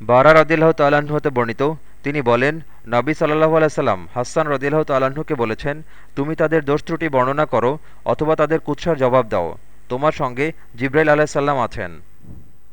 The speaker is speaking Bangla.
বারা রদিল্লাহ তাল্লাহ্ন হতে বর্ণিত, তিনি বলেন, নবী সাল্লাহ আলাইসাল্লাম হাসান রদিল্লাহ তাল্লাহ্নকে বলেছেন, তুমি তাদের দোষ ত্রুটি বর্ণনা করো অথবা তাদের কুৎসার জবাব দাও। তোমার সঙ্গে জিব্রাইল আলাহিসাল্লাম আছেন।